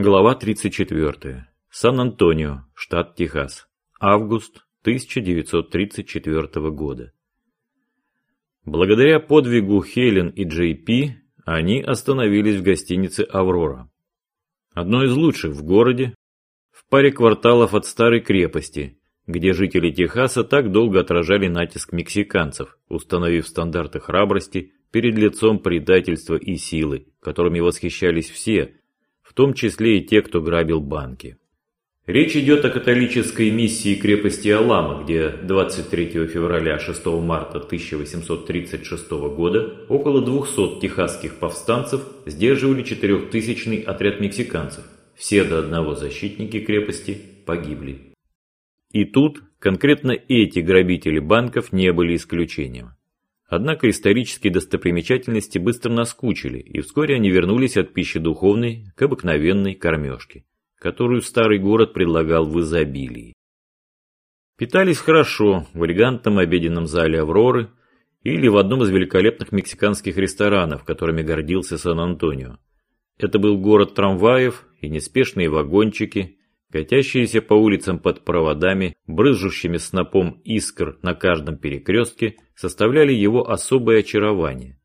Глава 34. Сан-Антонио, штат Техас. Август 1934 года. Благодаря подвигу Хелен и Джей Пи, они остановились в гостинице «Аврора». Одной из лучших в городе, в паре кварталов от старой крепости, где жители Техаса так долго отражали натиск мексиканцев, установив стандарты храбрости перед лицом предательства и силы, которыми восхищались все, том числе и те, кто грабил банки. Речь идет о католической миссии крепости Алама, где 23 февраля 6 марта 1836 года около 200 техасских повстанцев сдерживали четырехтысячный отряд мексиканцев. Все до одного защитники крепости погибли. И тут конкретно эти грабители банков не были исключением. Однако исторические достопримечательности быстро наскучили, и вскоре они вернулись от пищи духовной к обыкновенной кормежке, которую старый город предлагал в изобилии. Питались хорошо в элегантном обеденном зале «Авроры» или в одном из великолепных мексиканских ресторанов, которыми гордился Сан-Антонио. Это был город трамваев и неспешные вагончики, катящиеся по улицам под проводами, брызжущими снопом искр на каждом перекрестке, составляли его особое очарование.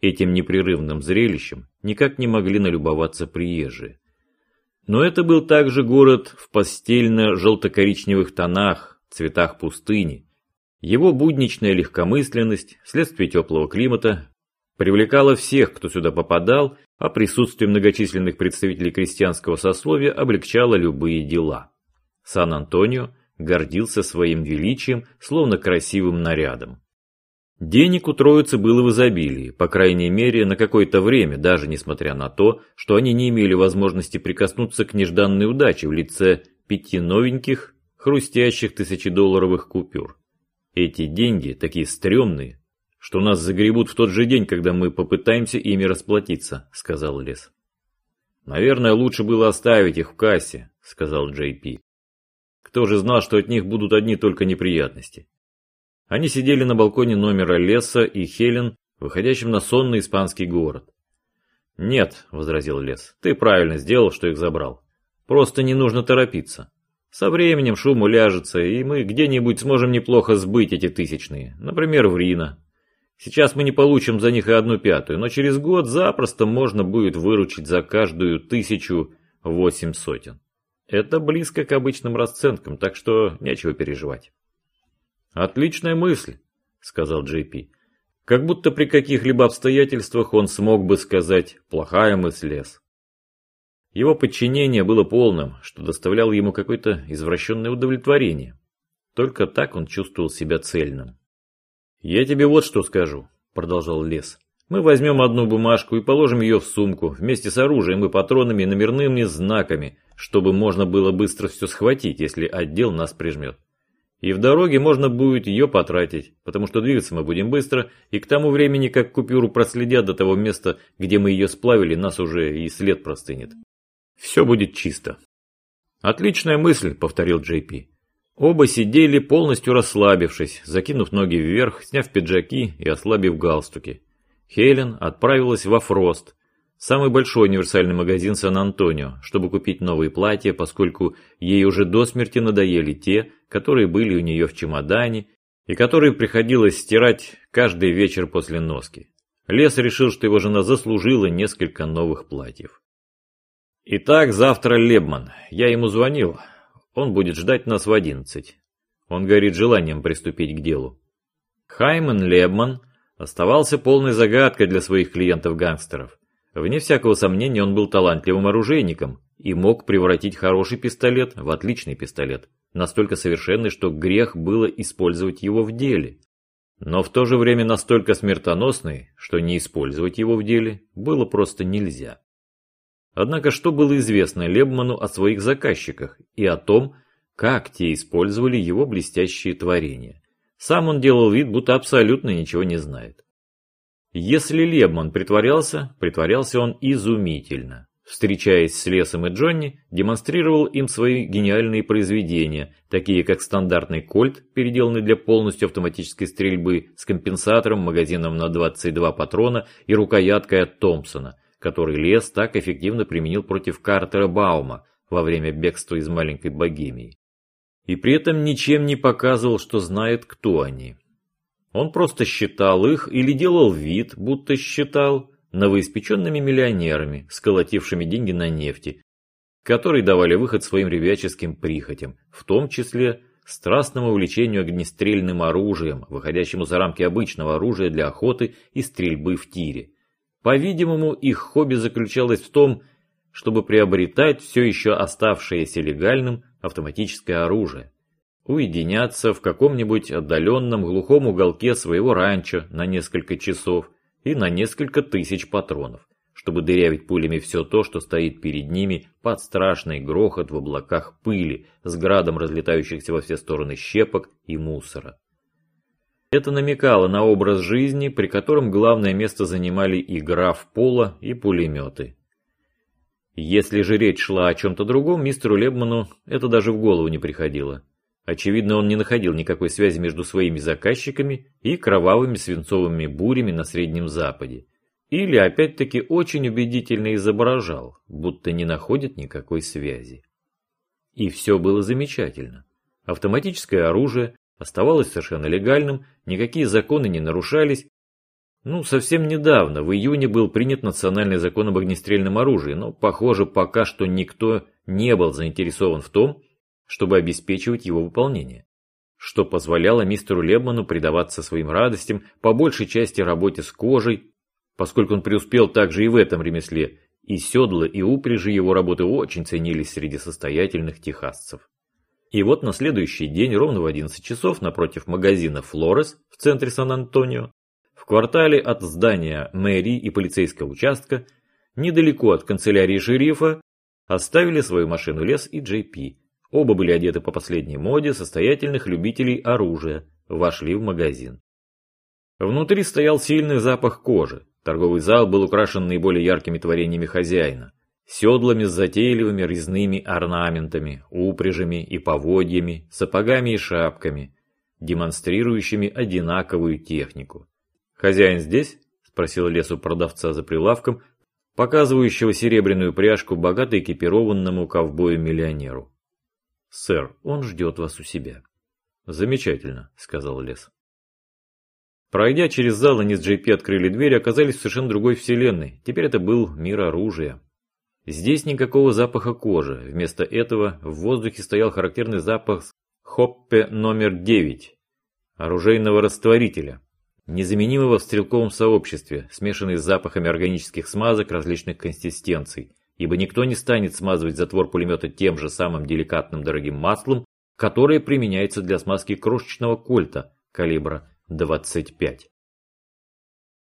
Этим непрерывным зрелищем никак не могли налюбоваться приезжие. Но это был также город в постельно-желто-коричневых тонах, цветах пустыни. Его будничная легкомысленность, вследствие теплого климата, привлекала всех, кто сюда попадал, а присутствие многочисленных представителей крестьянского сословия облегчало любые дела. Сан-Антонио гордился своим величием, словно красивым нарядом. Денег у троицы было в изобилии, по крайней мере, на какое-то время, даже несмотря на то, что они не имели возможности прикоснуться к нежданной удаче в лице пяти новеньких, хрустящих тысячедолларовых купюр. Эти деньги, такие стрёмные, что нас загребут в тот же день, когда мы попытаемся ими расплатиться», — сказал Лес. «Наверное, лучше было оставить их в кассе», — сказал Джей Пи. «Кто же знал, что от них будут одни только неприятности?» Они сидели на балконе номера Леса и Хелен, выходящим на сонный испанский город. «Нет», — возразил Лес, — «ты правильно сделал, что их забрал. Просто не нужно торопиться. Со временем шум уляжется, и мы где-нибудь сможем неплохо сбыть эти тысячные, например, в Рино, Сейчас мы не получим за них и одну пятую, но через год запросто можно будет выручить за каждую тысячу восемь сотен. Это близко к обычным расценкам, так что нечего переживать. Отличная мысль, сказал Джей Пи. Как будто при каких-либо обстоятельствах он смог бы сказать «плохая мысль, лес». Его подчинение было полным, что доставляло ему какое-то извращенное удовлетворение. Только так он чувствовал себя цельным. «Я тебе вот что скажу», — продолжал Лес. «Мы возьмем одну бумажку и положим ее в сумку вместе с оружием и патронами и номерными знаками, чтобы можно было быстро все схватить, если отдел нас прижмет. И в дороге можно будет ее потратить, потому что двигаться мы будем быстро, и к тому времени, как купюру проследят до того места, где мы ее сплавили, нас уже и след простынет. Все будет чисто». «Отличная мысль», — повторил Джей Пи. Оба сидели, полностью расслабившись, закинув ноги вверх, сняв пиджаки и ослабив галстуки. Хелен отправилась во Фрост, самый большой универсальный магазин Сан-Антонио, чтобы купить новые платья, поскольку ей уже до смерти надоели те, которые были у нее в чемодане и которые приходилось стирать каждый вечер после носки. Лес решил, что его жена заслужила несколько новых платьев. «Итак, завтра Лебман. Я ему звонил. Он будет ждать нас в одиннадцать. Он горит желанием приступить к делу. Хайман Лебман оставался полной загадкой для своих клиентов-гангстеров. Вне всякого сомнения он был талантливым оружейником и мог превратить хороший пистолет в отличный пистолет, настолько совершенный, что грех было использовать его в деле. Но в то же время настолько смертоносный, что не использовать его в деле было просто нельзя. Однако что было известно Лебману о своих заказчиках и о том, как те использовали его блестящие творения? Сам он делал вид, будто абсолютно ничего не знает. Если Лебман притворялся, притворялся он изумительно. Встречаясь с Лесом и Джонни, демонстрировал им свои гениальные произведения, такие как стандартный кольт, переделанный для полностью автоматической стрельбы, с компенсатором, магазином на 22 патрона и рукояткой от Томпсона, который Лес так эффективно применил против Картера Баума во время бегства из маленькой Богемии. И при этом ничем не показывал, что знает, кто они. Он просто считал их или делал вид, будто считал, новоиспеченными миллионерами, сколотившими деньги на нефти, которые давали выход своим ребяческим прихотям, в том числе страстному увлечению огнестрельным оружием, выходящему за рамки обычного оружия для охоты и стрельбы в тире. По-видимому, их хобби заключалось в том, чтобы приобретать все еще оставшееся легальным автоматическое оружие, уединяться в каком-нибудь отдаленном глухом уголке своего ранчо на несколько часов и на несколько тысяч патронов, чтобы дырявить пулями все то, что стоит перед ними под страшный грохот в облаках пыли с градом разлетающихся во все стороны щепок и мусора. Это намекало на образ жизни, при котором главное место занимали игра в поло и пулеметы. Если же речь шла о чем-то другом, мистеру Лебману это даже в голову не приходило. Очевидно, он не находил никакой связи между своими заказчиками и кровавыми свинцовыми бурями на Среднем Западе. Или, опять-таки, очень убедительно изображал, будто не находит никакой связи. И все было замечательно. Автоматическое оружие оставалось совершенно легальным, никакие законы не нарушались. Ну, совсем недавно, в июне был принят национальный закон об огнестрельном оружии, но, похоже, пока что никто не был заинтересован в том, чтобы обеспечивать его выполнение, что позволяло мистеру Лебману предаваться своим радостям, по большей части работе с кожей, поскольку он преуспел также и в этом ремесле, и седла, и упряжи его работы очень ценились среди состоятельных техасцев. И вот на следующий день, ровно в 11 часов, напротив магазина «Флорес» в центре Сан-Антонио, в квартале от здания мэрии и полицейского участка, недалеко от канцелярии шерифа, оставили свою машину Лес и Джей Пи, Оба были одеты по последней моде состоятельных любителей оружия, вошли в магазин. Внутри стоял сильный запах кожи. Торговый зал был украшен наиболее яркими творениями хозяина. Седлами с затейливыми резными орнаментами, упряжами и поводьями, сапогами и шапками, демонстрирующими одинаковую технику. «Хозяин здесь?» – спросил лесу продавца за прилавком, показывающего серебряную пряжку богато экипированному ковбою-миллионеру. «Сэр, он ждет вас у себя». «Замечательно», — сказал Лес. Пройдя через зал, они с Джей открыли дверь и оказались в совершенно другой вселенной. Теперь это был мир оружия. Здесь никакого запаха кожи. Вместо этого в воздухе стоял характерный запах хоппе номер 9, оружейного растворителя, незаменимого в стрелковом сообществе, смешанный с запахами органических смазок различных консистенций ибо никто не станет смазывать затвор пулемета тем же самым деликатным дорогим маслом, которое применяется для смазки крошечного кольта калибра 25.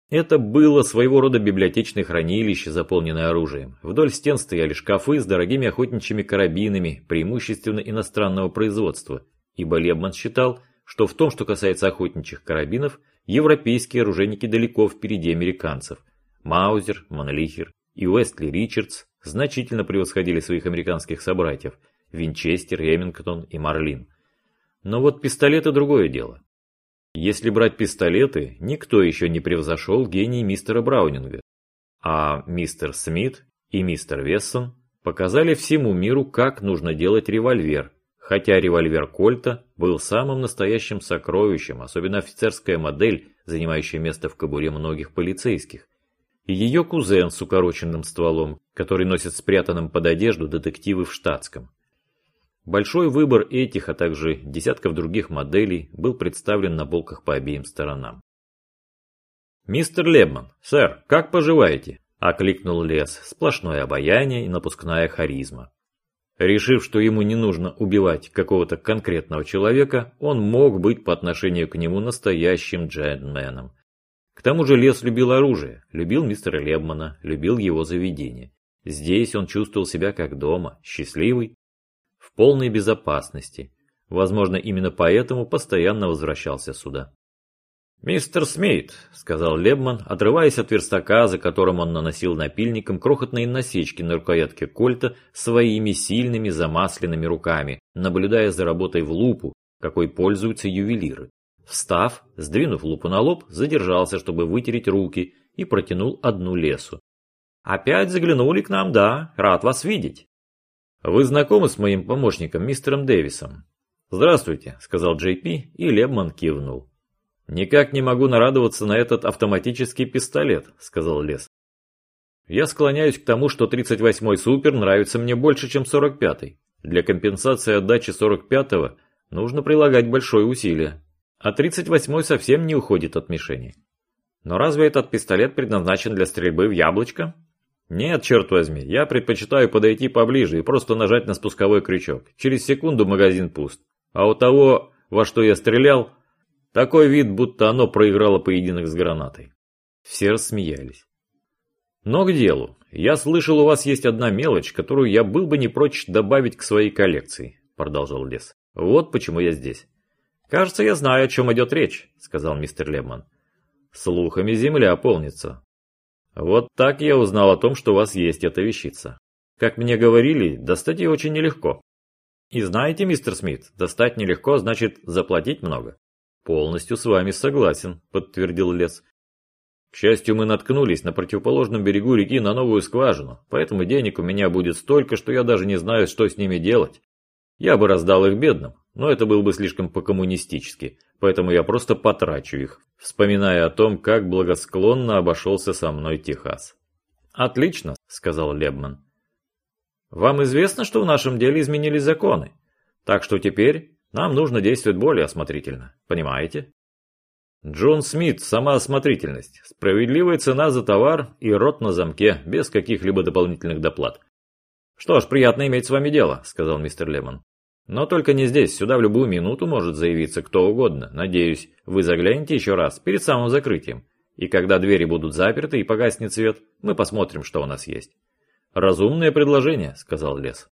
Это было своего рода библиотечное хранилище, заполненное оружием. Вдоль стен стояли шкафы с дорогими охотничьими карабинами, преимущественно иностранного производства, ибо Лебман считал, что в том, что касается охотничьих карабинов, европейские оружейники далеко впереди американцев. Маузер, Монлихер и Уэстли Ричардс значительно превосходили своих американских собратьев – Винчестер, Ремингтон и Марлин. Но вот пистолеты – другое дело. Если брать пистолеты, никто еще не превзошел гений мистера Браунинга. А мистер Смит и мистер Вессон показали всему миру, как нужно делать револьвер, хотя револьвер Кольта был самым настоящим сокровищем, особенно офицерская модель, занимающая место в кобуре многих полицейских и ее кузен с укороченным стволом, который носит спрятанным под одежду детективы в штатском. Большой выбор этих, а также десятков других моделей был представлен на полках по обеим сторонам. «Мистер Лебман, сэр, как поживаете?» – окликнул Лес, сплошное обаяние и напускная харизма. Решив, что ему не нужно убивать какого-то конкретного человека, он мог быть по отношению к нему настоящим джентльменом, к тому же Лес любил оружие, любил мистера Лебмана, любил его заведение. Здесь он чувствовал себя как дома, счастливый, в полной безопасности. Возможно, именно поэтому постоянно возвращался сюда. «Мистер Смит», — сказал Лебман, отрываясь от верстака, за которым он наносил напильником крохотные насечки на рукоятке кольта своими сильными замасленными руками, наблюдая за работой в лупу, какой пользуются ювелиры. Встав, сдвинув лупу на лоб, задержался, чтобы вытереть руки, и протянул одну лесу. Опять заглянули к нам, да. Рад вас видеть. Вы знакомы с моим помощником, мистером Дэвисом? Здравствуйте, сказал Джей Пи, и Лебман кивнул. Никак не могу нарадоваться на этот автоматический пистолет, сказал Лес. Я склоняюсь к тому, что 38-й Супер нравится мне больше, чем 45-й. Для компенсации отдачи 45-го нужно прилагать большое усилие. А 38-й совсем не уходит от мишени. Но разве этот пистолет предназначен для стрельбы в яблочко? Нет, черт возьми, я предпочитаю подойти поближе и просто нажать на спусковой крючок. Через секунду магазин пуст. А у того, во что я стрелял, такой вид, будто оно проиграло поединок с гранатой. Все рассмеялись. Но к делу. Я слышал, у вас есть одна мелочь, которую я был бы не прочь добавить к своей коллекции, продолжал Лес. Вот почему я здесь. Кажется, я знаю, о чем идет речь, сказал мистер Лемон. Слухами земля полнится. Вот так я узнал о том, что у вас есть эта вещица. Как мне говорили, достать ее очень нелегко. И знаете, мистер Смит, достать нелегко значит заплатить много. Полностью с вами согласен, подтвердил Лес. К счастью, мы наткнулись на противоположном берегу реки на новую скважину, поэтому денег у меня будет столько, что я даже не знаю, что с ними делать. Я бы раздал их бедным, но это было бы слишком по-коммунистически, поэтому я просто потрачу их, вспоминая о том, как благосклонно обошелся со мной Техас. «Отлично», — сказал Лебман. «Вам известно, что в нашем деле изменились законы, так что теперь нам нужно действовать более осмотрительно, понимаете?» Джон Смит – сама осмотрительность, справедливая цена за товар и рот на замке, без каких-либо дополнительных доплат. «Что ж, приятно иметь с вами дело», – сказал мистер Лемон. «Но только не здесь, сюда в любую минуту может заявиться кто угодно. Надеюсь, вы заглянете еще раз, перед самым закрытием. И когда двери будут заперты и погаснет свет, мы посмотрим, что у нас есть». «Разумное предложение», – сказал Лес.